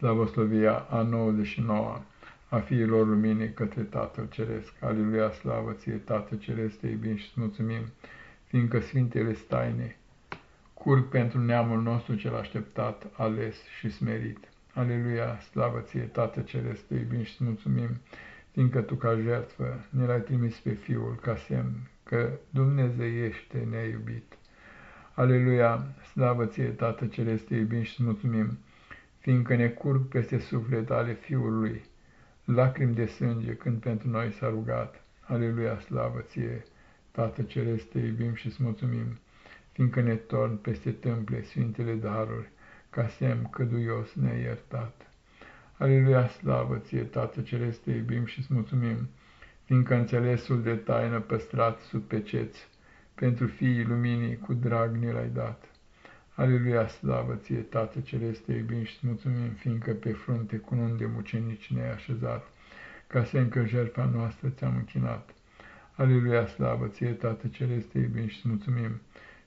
Slavoslovia a 99 a fiilor luminii către Tatăl Ceresc. Aleluia, slavă ție, Tată Ceresc, te iubim și îți mulțumim, fiindcă Sfintele Staine curg pentru neamul nostru cel așteptat, ales și smerit. Aleluia, slavă ție, Tată Ceresc, te iubim și îți mulțumim, fiindcă Tu ca jertfă ne l-ai trimis pe Fiul ca semn că Dumnezeiește ne-a iubit. Aleluia, slavă ție, Tată Ceresc, te iubim și îți mulțumim, fiindcă ne curg peste suflet ale Fiului, lacrimi de sânge când pentru noi s-a rugat. Aleluia, slavă ție, Tată Ceresc, te iubim și îți mulțumim, fiindcă ne torn peste tâmple Sfintele daruri, ca semn căduios ne-a iertat. Aleluia, slavă ție, Tată Ceresc, te iubim și îți mulțumim, fiindcă înțelesul de taină păstrat sub peceți, pentru fiii luminii cu drag ne l-ai dat. Aleluia, slavă ție, Tată Celeste, te iubim și mulțumim, fiindcă pe frunte cu nun de mucenici ne-ai așezat, ca să încă jertfa noastră ți-am închinat. Aleluia, slavă ție, Tată Celeste, te iubim și mulțumim,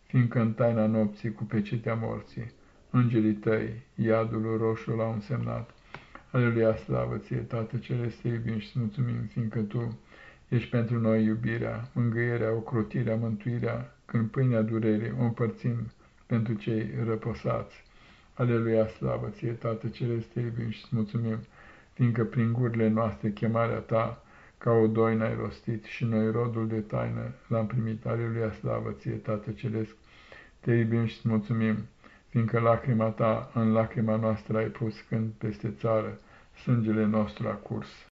fiindcă în taina nopții cu pecetea morții, îngerii tăi, iadul roșu l-au însemnat. Aleluia, slavă ție, Tată Celeste, te iubim și mulțumim, fiindcă tu ești pentru noi iubirea, mângâierea, ocrotirea, mântuirea, când pâinea durerii o împărțim pentru cei răposați. Aleluia, slavă ție, Tată Ceresc, te iubim și îți mulțumim, fiindcă prin gurile noastre chemarea ta, ca o doină ai rostit și noi rodul de taină l-am primit. Aleluia, slavă ție, Tată Ceresc, te iubim și îți mulțumim, fiindcă lacrima ta în lacrima noastră ai pus când peste țară sângele nostru a curs.